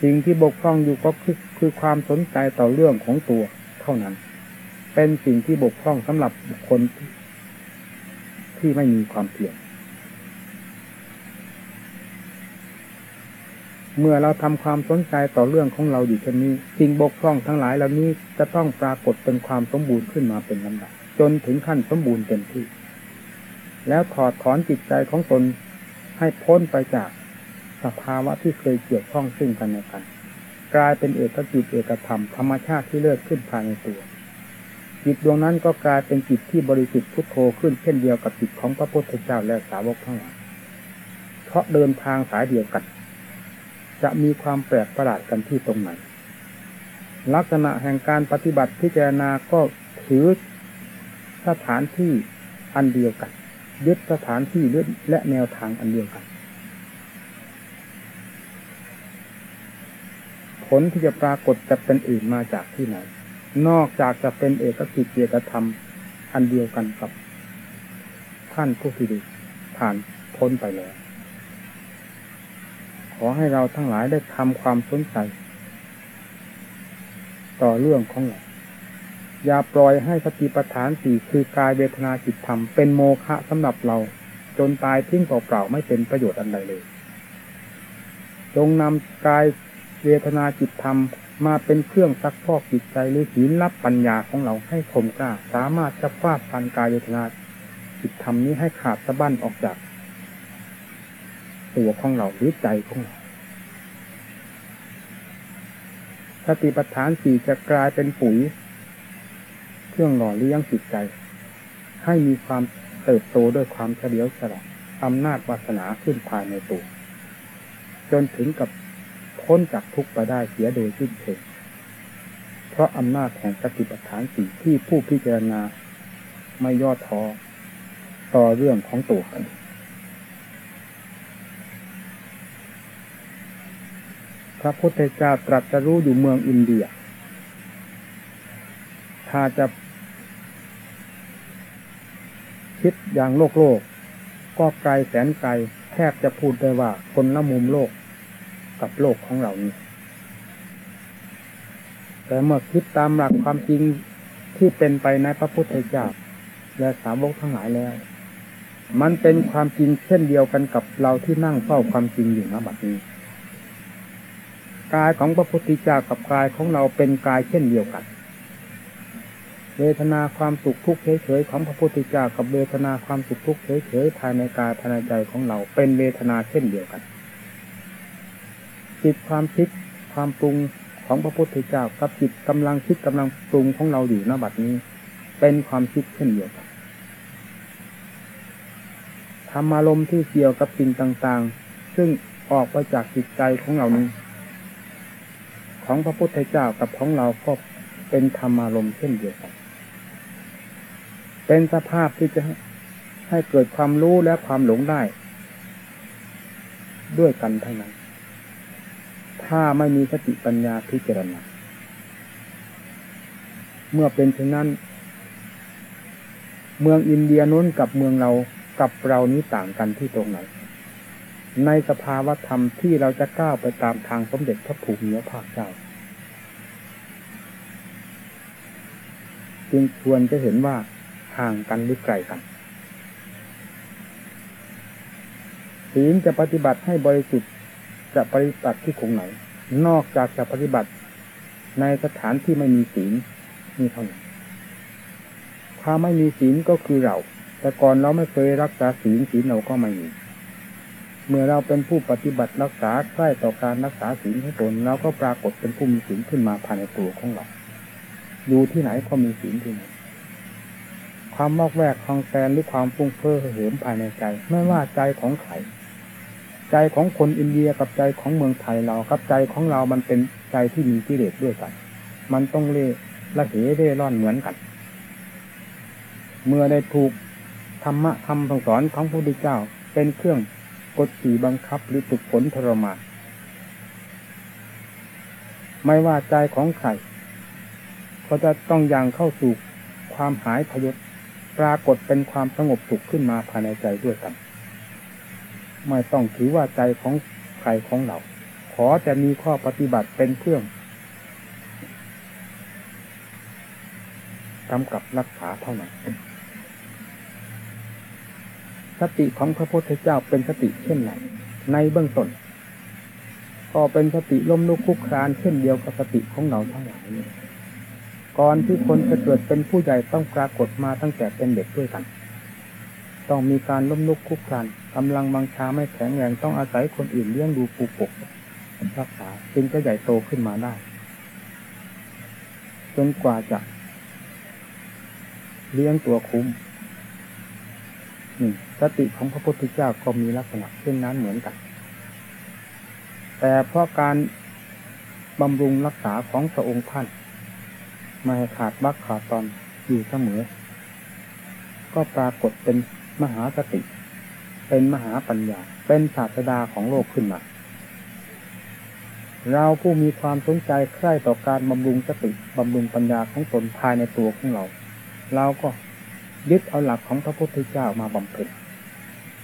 สิ่งที่บกพร่องอยู่ก็คือคือความสนใจต่อเรื่องของตัวเท่านั้น เป็นสิ่งที่บกพร่องสำหรับบุคคลที่ไม่มีความเพียร เมื่อเราทำความสนใจต่อเรื่องของเราอยู่เช่นนี้สิ่งบกพร่องทั้งหลายเหล่านี้จะต้องปรากฏเป็นความสมบูรณ์ขึ้นมาเป็นลำดับจนถึงขั้นสมบูรณ์เต็มที่ แล้วถอดถอนจิตใจของตนให้พ้นไปจากสภาวะที่เคยเกี่ยวข้องซึ่งกันและกัน กลายเป็นเอกจิตเอกธรรมธรรมชาติที่เลิศขึ้นภายในตัวจิตดวงนั้นก็กลายเป็นจิตที่บริสุทธิ์พุทโธขึ้นเช่นเดียวกับจิตของพระพุทธเจ้าและสาวกทั้งหลายเพราะเดินทางสายเดียวกัน จะมีความแปลกประหลาดกันที่ตรงไหน ลักษณะแห่งการปฏิบัติพิจารณาก็ถือสถานที่อันเดียวกันยึดสถานที่และแนวทางอันเดียวกัน ผลที่จะปรากฏจะเป็นอื่นมาจากที่ไหน นอกจากจะเป็นเอกกิจเอกธรรม อันเดียวกันกับ ท่านผู้ที่ผ่านพ้นไปแล้ว ขอให้เราทั้งหลายได้ทำความสนใจ ต่อเรื่องของเราอย่าปล่อยให้สติปัฏฐานสี่คือกายเวทนาจิตธรรมเป็นโมฆะสำหรับเรา จนตายทิ้งเปล่าๆไม่เป็นประโยชน์อันใดเลย จงนำกายเวทนาจิตธรรมมาเป็นเครื่องซักพอกจิตใจหรือหินรับปัญญาของเราให้คมกล้า สามารถจะฟาดฟันกายเวทนาจิตธรรมนี้ให้ขาดสะบั้นออกจาก ตัวของเราหรือใจของเราสติปัฏฐานสี่จะกลายเป็นปุ๋ย เครื่องหล่อเลี้ยงจิตใจ ให้มีความเติบโตด้วยความเฉลียวฉลาดอำนาจวาสนาขึ้นภายในตัว จนถึงกับพ้นจากทุกข์ไปได้เสียโดยสิ้นเชิงเพราะอำนาจแห่งสติปัฏฐานสี่ที่ผู้พิจารณาไม่ย่อท้อต่อเรื่องของตัวกันพ ระพุทธเจ้าตรัสรู้อยู่เมืองอินเดีย ถ้าจะคิดอย่างโลกโลก ก็ไกลแสนไกลแทบจะพูดได้ว่าคนละมุมโลกกับโลกของเรานี้ แต่เมื่อคิดตามหลักความจริงที่เป็นไปในพระพุทธเจ้าและสาวกทั้งหลายแล้ว มันเป็นความจริงเช่นเดียวกันกับเราที่นั่งเฝ้าความจริงอยู่ณบัดนี้ กายของพระพุทธเจ้ากับกายของเราเป็นกายเช่นเดียวกัน เวทนาความสุขทุกข์เฉยๆของพระพุทธเจ้ากับเวทนาความสุขทุกข์เฉยๆภายในกายภายในใจของเราเป็นเวทนาเช่นเดียวกัน จิตความคิดความปรุงของพระพุทธเจ้ากับจิตกำลังคิดกำลังปรุงของเราอยู่ณบัดนี้ เป็นความคิดเช่นเดียวกันธรรมารมณ์ที่เกี่ยวกับสิ่งต่างๆ ซึ่งออกไปจากจิตใจของเรานี้ ของพระพุทธเจ้ากับของเราก็เป็นธรรมารมณ์เช่นเดียวกัน เป็นสภาพที่จะให้เกิดความรู้และความหลงได้ ด้วยกันทั้งนั้น ถ้าไม่มีสติปัญญาพิจารณา เมื่อเป็นเช่นนั้น เมืองอินเดียนู้นกับเมืองเรากับเรานี้ต่างกันที่ตรงไหน ในสภาวธรรมที่เราจะก้าวไปตามทางสมเด็จพระภูมิพระเจ้าจึงควรจะเห็นว่าห่างกันหรือไกลกันศีลจะปฏิบัติให้บริสุทธิ์จะปฏิบัติที่คงไหน นอกจากจะปฏิบัติในสถานที่ไม่มีศีลนี่เท่านั้นควาไม่มีศีลก็คือเรา แต่ก่อนเราไม่เคยรักษาศีลศีลเราก็ไม่มี เมื่อเราเป็นผู้ปฏิบัติรักษาใกล้ต่อการรักษาศีลของตนเราก็ปรากฏเป็นผู้มีศีลขึ้นมาภายในตัวของเราอยู่ที่ไหนก็มีศีลที่นั่นความมอกแวกคลองแคลนหรือความฟุ้งเฟ้อเหิมภายในใจ ไม่ว่าใจของใครใจของคนอินเดียกับใจของเมืองไทยเรากับใจของเรามันเป็นใจที่มีกิเลสด้วยกัน มันต้องเล่ละเหเร่ร่อนเหมือนกัน เมื่อได้ถูกธรรมะคำสั่งสอนของพระพุทธเจ้าเป็นเครื่อง กดขี่บังคับหรือฝึกฝนทรมานไม่ว่าใจของใครก็จะต้องยังเข้าสู่ความหายพยศปรากฏเป็นความสงบสุขขึ้นมาภายในใจด้วยกัน ไม่ต้องถือว่าใจของใครของเรา ขอจะมีข้อปฏิบัติเป็นเครื่องกำกับรักษาเท่านั้น สติของพระพุทธเจ้าเป็นสติเช่นไรในเบื้องต้นก็เป็นสติล้มลุกคุกคลานเช่นเดียวกับสติของเราทั้งหลายก่อนที่คนจะเกิดเป็นผู้ใหญ่ต้องปรากฏมาตั้งแต่เป็นเด็กด้วยกัน ต้องมีการล้มลุกคุกคลานกำลังบังชาไม่แข็งแรงต้องอาศัยคนอื่นเลี้ยงดูปูปกรักษาจึงจะใหญ่โตขึ้นมาได้จนกว่าจะเลี้ยงตัวคุ้ม สติของพระพุทธเจ้าก็มีลักษณะเช่นนั้นเหมือนกัน แต่เพราะการบำรุงรักษาของพระองค์ท่านไม่ขาดบักขาดตอนอยู่เสมอ ก็ปรากฏเป็นมหาสติ เป็นมหาปัญญา เป็นศาสดาของโลกขึ้นมา เราผู้มีความสนใจใคร่ต่อการบำรุงสติบำรุงปัญญาของตนภายในตัวของเรา เราก็ ยึดเอาหลักของพระพุทธเจ้ามาบำเพ็ญ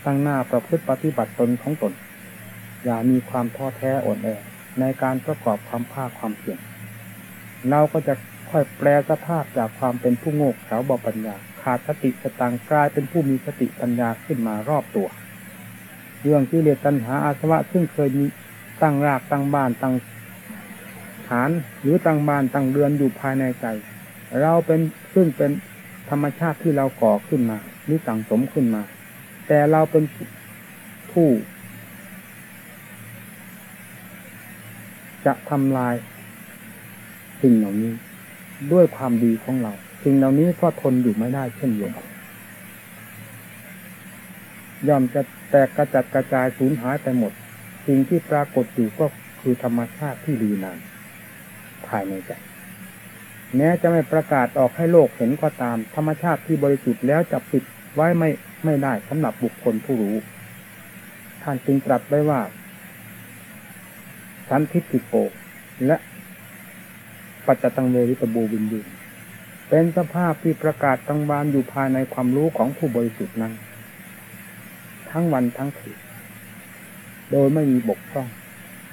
ตั้งหน้าประพฤติปฏิบัติตนของตน อย่ามีความท้อแท้อ่อนแอในการประกอบความภาคความเพียรเราก็จะค่อยแปลสภาพจากความเป็นผู้โง่เขลาบอปัญญา ขาดสติสตังกลายเป็นผู้มีสติปัญญาขึ้นมารอบตัว เรื่องที่เลสตัณหาอาสวะซึ่งเคยมีตั้งรากตั้งบ้านตั้งฐานหรือตั้งบ้านตั้งเรือนอยู่ภายในใจ เราเป็นซึ่งเป็น ธรรมชาติที่เราก่อขึ้นมาหรือสั่งสมขึ้นมา แต่เราเป็นผู้ จะทำลายสิ่งเหล่านี้ด้วยความดีของเรา สิ่งเหล่านี้ก็ทนอยู่ไม่ได้เช่นเดียวกันย่อมจะแตกกระจัดกระจายสูญหายไปหมด สิ่งที่ปรากฏอยู่ก็คือธรรมชาติที่ดีนานภายในใจ แม้จะไม่ประกาศออกให้โลกเห็นก็ตาม ธรรมชาติที่บริสุทธิ์แล้วจะปิดไว้ไม่ไม่ได้สำหรับบุคคลผู้รู้ ท่านจึงตรัสไว้ว่า สันทิฏฐิโกและปัจจตังเวริตบูบินดีเป็นสภาพที่ประกาศตังบานอยู่ภายในความรู้ของผู้บริสุทธิ์นั้น ทั้งวันทั้งคืนโดยไม่มีบกพร่อง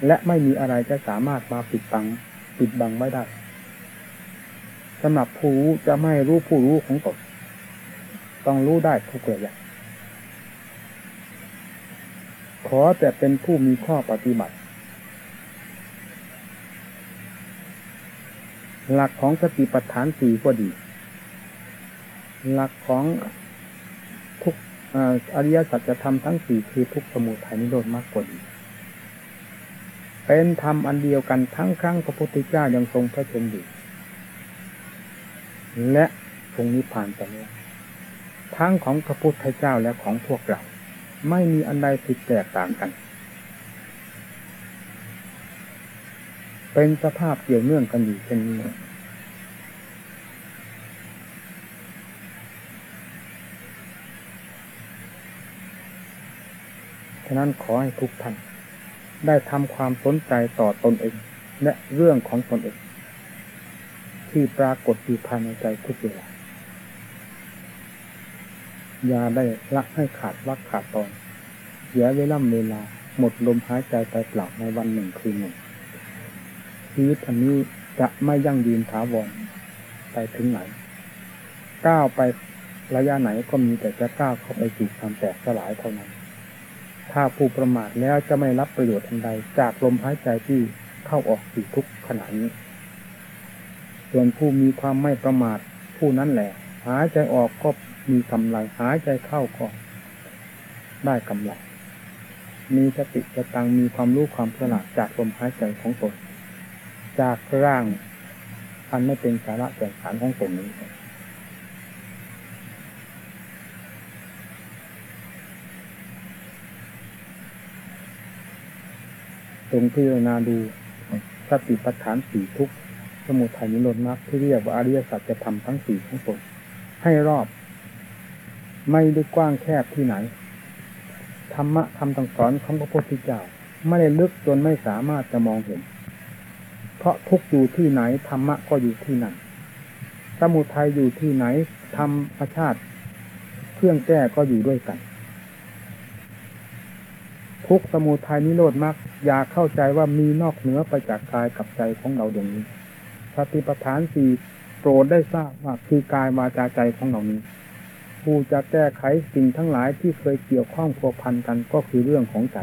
และไม่มีอะไรจะสามารถมาปิดบังปิดบังไม่ได้ สำหรับผู้รู้จะไม่รู้ผู้รู้ของตนต้องรู้ได้ทุกอย่างขอแต่เป็นผู้มีข้อปฏิบัติ หลักของสติปัฏฐานสี่ก็ดี หลักของทุกอริยสัจธรรมทั้งสี่คือทุกสมุทัยนิโรธมากกว่าดี เป็นธรรมอันเดียวกันทั้งครั้งพระพุทธเจ้ายังทรงพระชนอยู่ และทรงนิพพานไปแล้ทั้งของพระพุทธเจ้าและของพวกเรา ไม่มีอันใดผิดแตกต่างกัน เป็นสภาพเกี่ยวเนื่องกันอยู่เช่นนี้ฉะนั้นขอให้ทุกท่านได้ทำความสนใจต่อตนเอง และเรื่องของตนเอง ที่ปรากฏอยู่ภายในใจทุกเวลาอย่าได้ละให้ขาดวักขาดตอนเสียเวลาเวลาหมดลมหายใจไปเปล่าในวันหนึ่งคืนหนึ่งชีวิตอันนี้จะไม่ยั่งยืนถาวรไปถึงไหน ก้าวไประยะไหนก็มีแต่จะก้าวเข้าไปสู่ความแตกสลายเท่านั้น ถ้าผู้ประมาทแล้วจะไม่รับประโยชน์อันใดจากลมหายใจที่เข้าออกสู่ทุกขณะนี้ ส่วนผู้มีความไม่ประมาทผู้นั้นแหละ หายใจออกก็มีกำไรหายใจเข้าก็ได้กำไรมีสติสตังมีความรู้ความฉลาดจากลมหายใจของตนจากร่างอันไม่เป็นสาระแก่นสารของตนนี้ตรงพิจารณาดูสติปัฏฐานสี่ทุก สมุทัยนิโรธมรรคที่เรียกว่าอริยสัจจะทำทั้งสี่ทั้งตนให้รอบ ไม่ได้กว้างแคบที่ไหน ธรรมะคำตังสอนของพระพุทธเจ้าไม่ได้ลึกจนไม่สามารถจะมองเห็น เพราะทุกอยู่ที่ไหนธรรมะก็อยู่ที่นั่น สมุทัยอยู่ที่ไหนธรรมชาติ เครื่องแก้ก็อยู่ด้วยกัน ทุกสมุทัยนิโรธมรรคอย่าเข้าใจว่ามีนอกเหนือไปจากกายกับใจของเราดวงนี้ ติปัฏฐานสี่โปรดได้ทราบว่าคือกายวาจาใจของเรานี้ผู้จะแก้ไขสิ่งทั้งหลายที่เคยเกี่ยวข้องพัวพันกันก็คือเรื่องของใจ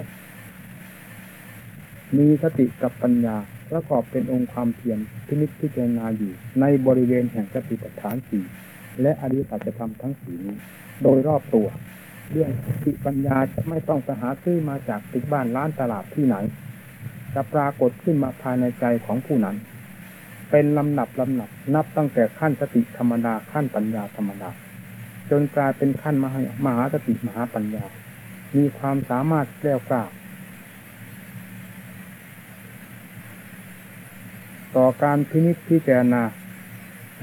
มีสติกับปัญญาประกอบเป็นองค์ความเพียรพินิจพิจารณาอยู่ ในบริเวณแห่งสติปัฏฐานสี่และอริยสัจธรรมทั้งสี่นี้ โดยรอบตัว เรื่องสติปัญญาจะไม่ต้องไปหาซื้อมาจากติดบ้านร้านตลาดที่ไหน จะปรากฏขึ้นมาภายในใจของผู้นั้น เป็นลำดับลำดับ นับตั้งแต่ขั้นสติธรรมดาขั้นปัญญาธรรมดา จนกลายเป็นขั้นมหามหาสติมหาปัญญา มีความสามารถแกล้วกล้าต่อการพินิจพิจารณา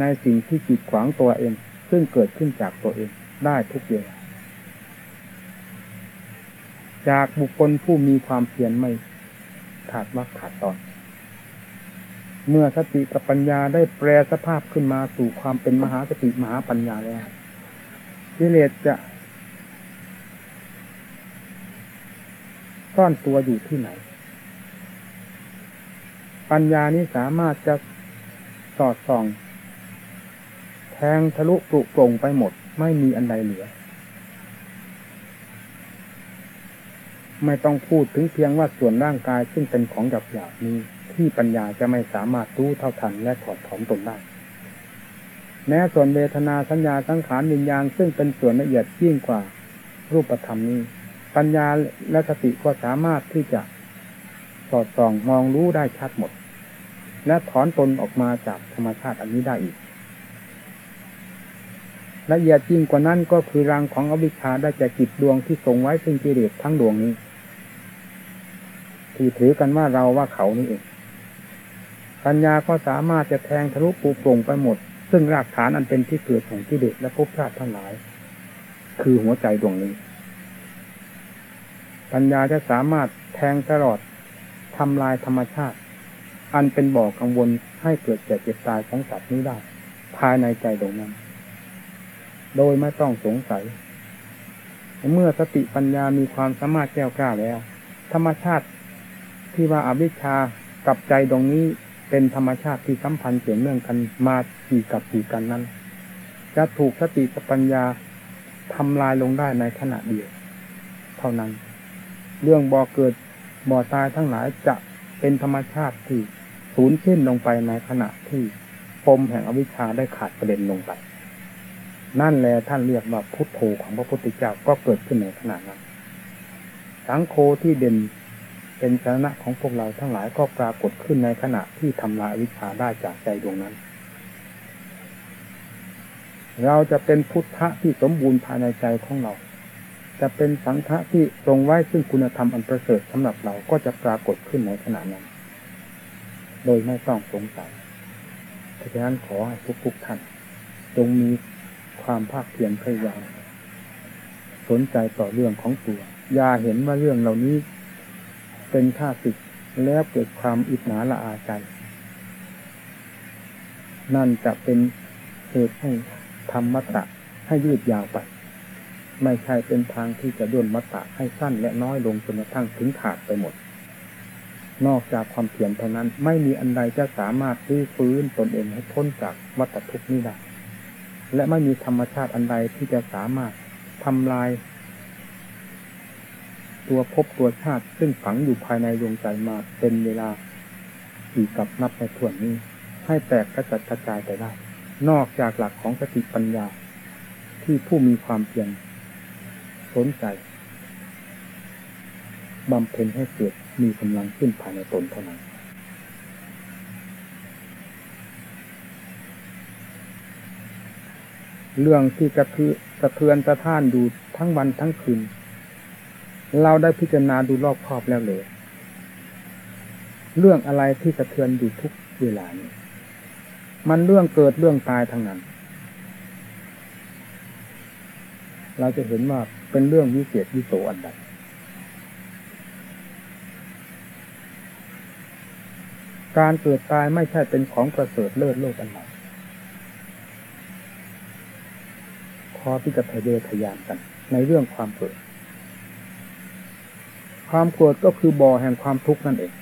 ในสิ่งที่กีดขวางตัวเอง ซึ่งเกิดขึ้นจากตัวเองได้ทุกเวลาจากบุคคลผู้มีความเพียรไม่ขาดว่าขาดตอน เมื่อสติกับปัญญาได้แปลสภาพขึ้นมาสู่ความเป็นมหาสติมหาปัญญาแล้วกิเลสจะซ่อนตัวอยู่ที่ไหน ปัญญานี้สามารถจะสอดส่อง แทงทะลุปลุกปลงไปหมด ไม่มีอันใดเหลือ ไม่ต้องพูดถึงเพียงว่าส่วนร่างกายซึ่งเป็นของหยาบหยาบนี้ ที่ปัญญาจะไม่สามารถรู้เท่าทันและถอดถอนตนได้ แม้ส่วนเวทนาสัญญาสังขารวิญญาณซึ่งเป็นส่วนละเอียดยิ่งกว่ารูปธรรมนี้ ปัญญาและสติก็สามารถที่จะสอดส่องมองรู้ได้ชัดหมด และถอนตนออกมาจากธรรมชาติอันนี้ได้อีก ละเอียดยิ่งกว่านั้นก็คือรังของอวิชชาได้แก่จิตดวงที่ทรงไว้ซึ่งกิเลสทั้งดวงนี้ที่ถือกันว่าเราว่าเขานี่เอง ปัญญาก็สามารถจะแทงทะลุปูโปร่งไปหมด ซึ่งรากฐานอันเป็นที่เกิดของกิเลสและภพชาติทั้งหลาย คือหัวใจดวงนี้ ปัญญาจะสามารถแทงตลอดทำลายธรรมชาติ อันเป็นบ่อกังวลให้เกิดแก่เจ็บตายของสัตว์นี้ได้ ภายในใจดวงนั้น โดยไม่ต้องสงสัย เมื่อสติปัญญามีความสามารถแก้วกล้าแล้ว ธรรมชาติที่ว่าอาวิชชากับใจดวงนี้ เป็นธรรมชาติที่สัมพันธ์เกี่ยวเนื่องกันมากี่กับกี่กันนั้น จะถูกสติปัญญาทำลายลงได้ในขณะเดียว เท่านั้น เรื่องบ่อเกิดบ่อตายทั้งหลายจะเป็นธรรมชาติที่สูญสิ้นลงไปในขณะที่ปมแห่งอวิชชาได้ขาดประเด็นลงไป นั่นแหละท่านเรียกว่าพุทโธของพระพุทธเจ้าก็เกิดขึ้นในขณะนั้น สังโฆที่เด่น เป็นชนะของพวกเราทั้งหลายก็ปรากฏขึ้นในขณะที่ทำลายวิชาได้จากใจดวงนั้น เราจะเป็นพุทธะที่สมบูรณ์ภายในใจของเรา จะเป็นสังฆะที่ทรงไว้ซึ่งคุณธรรมอันประเสริฐสำหรับเราก็จะปรากฏขึ้นในขณะนั้น โดยไม่ต้องสงสัยเพราะฉะนั้นขอให้ทุกๆท่านจงมีความภาคเพียรพยายามสนใจต่อเรื่องของตัว อย่าเห็นว่าเรื่องเหล่านี้ เป็นข้าศึกแล้วเกิดความอิจฉาละอาใจ นั่นจะเป็นเหตุให้ทำมัตตะให้ยืดยาวไป ไม่ใช่เป็นทางที่จะด้วนมัตตะให้สั้นและน้อยลงจนกระทั่งถึงขาดไปหมด นอกจากความเพียรเท่านั้นไม่มีอันใดจะสามารถรื้อฟื้นตนเองให้พ้นจากวัฏทุกข์นี้ได้และไม่มีธรรมชาติอันใดที่จะสามารถทำลาย ตัวภพตัวชาติซึ่งฝังอยู่ภายในดวงใจมาเป็นเวลากี่กับนับในส่วนนี้ ให้แตกกระจัดกระจายไปได้ นอกจากหลักของสติปัญญา ที่ผู้มีความเพียรสนใจบำเพ็ญให้เกิดมีกำลังขึ้นภายในตนเท่านั้นเรื่องที่กระเทือกระเทือนสะท้านอยู่ทั้งวันทั้งคืน เราได้พิจารณาดูรอบครอบแล้วเลยเรื่องอะไรที่กระเทือนอยู่ทุกเวลานี้มันเรื่องเกิดเรื่องตายทั้งนั้น เราจะเห็นว่าเป็นเรื่องวิเศษวิโสอันใดการเกิดตายไม่ใช่เป็นของประเสริฐเลิศโลกอันใดพอที่จะทะเยอทะยานกันในเรื่องความเกิด ความโกรธก็คือบ่อแห่งความทุกข์นั่นเอง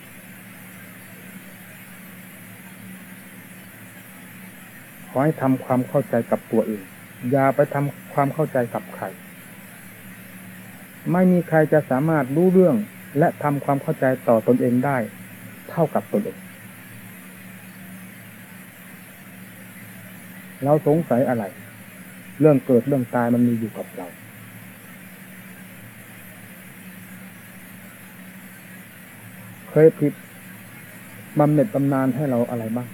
ขอให้ทำความเข้าใจกับตัวเอง อย่าไปทำความเข้าใจกับใคร ไม่มีใครจะสามารถรู้เรื่องและทำความเข้าใจต่อตนเองได้ เท่ากับตนเอง เราสงสัยอะไร เรื่องเกิดเรื่องตายมันมีอยู่กับเรา เคยผิดบำเหน็จบำนาญให้เราอะไรบ้าง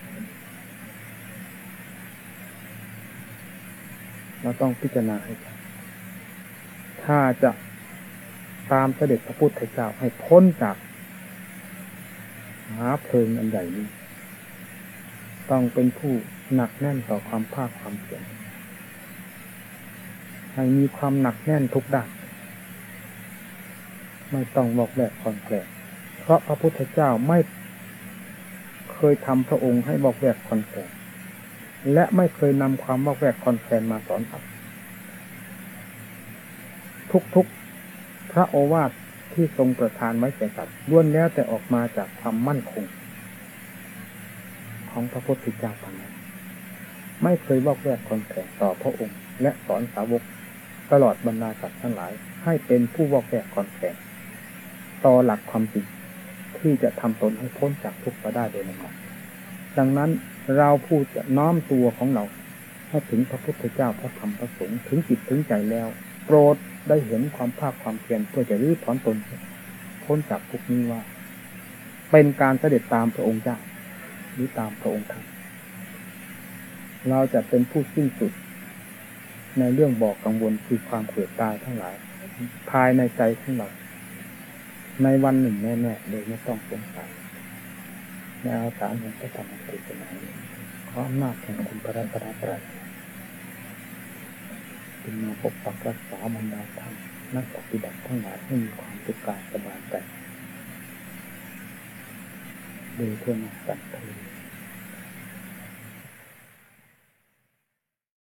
เราต้องพิจารณาให้ถ้าจะตามเสด็จพระพุทธเจ้าให้พ้นจากหาเพลิงอันใหญ่นี้ ต้องเป็นผู้หนักแน่นต่อความภาคความเพียรให้มีความหนักแน่นทุกด้านไม่ต้องบอกแหลกคอนแกลงเพ ราะพระพุทธเจ้าไม่เคยทำพระองค์ให้บอกแหลกคอนแกลงและไม่เคยนำความบอกแหลกคอนแกลงมาสอนสัตว์ทุกๆพระโอวาทที่ทรงประทานไว้แก่สัตว์ล้วนแล้วแต่ออกมาจากความมั่นคง ของพระพุทธเจ้าทั้งนั้นไม่เคยบอกแวกคอนแขกต่อพระองค์ และสอนสาวกตลอดบรรดาสัตว์ทั้งหลาย ให้เป็นผู้บอกแวกคอนแขกต่อหลักความจริง ที่จะทำตนให้พ้นจากทุกข์ไปได้โดยลำดับดังนั้นเราผู้จะน้อมตัวของเราให้ถึงพระพุทธเจ้าพระธรรมพระสงฆ์ถึงจิตถึงใจแล้ว โปรดได้เห็นความภาคความเพียรเพื่อจะรื้อถอนตนพ้นจากทุกข์นี้ว่า เป็นการเสด็จตามพระองค์เจ้าหรือตามพระองค์ท่านเราจะเป็นผู้สิ้นสุด ในเรื่องบอกกังวลคือความเกิดตายทั้งหลาย ภายในใจของเรา ในวันหนึ่งแน่ๆโดยไม่ต้องสงสัยในอาสารแห่งพระธรรมเทศนาขออำนาจแห่งคุณพระรัตนตรัยเป็นมาปกปักรักษาบรรดาธรรมนักปฏิบัติทั้งหลายให้มีความสุขกายสบายใจโดยทั่วหน้ากันเถิด